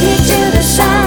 me to the side.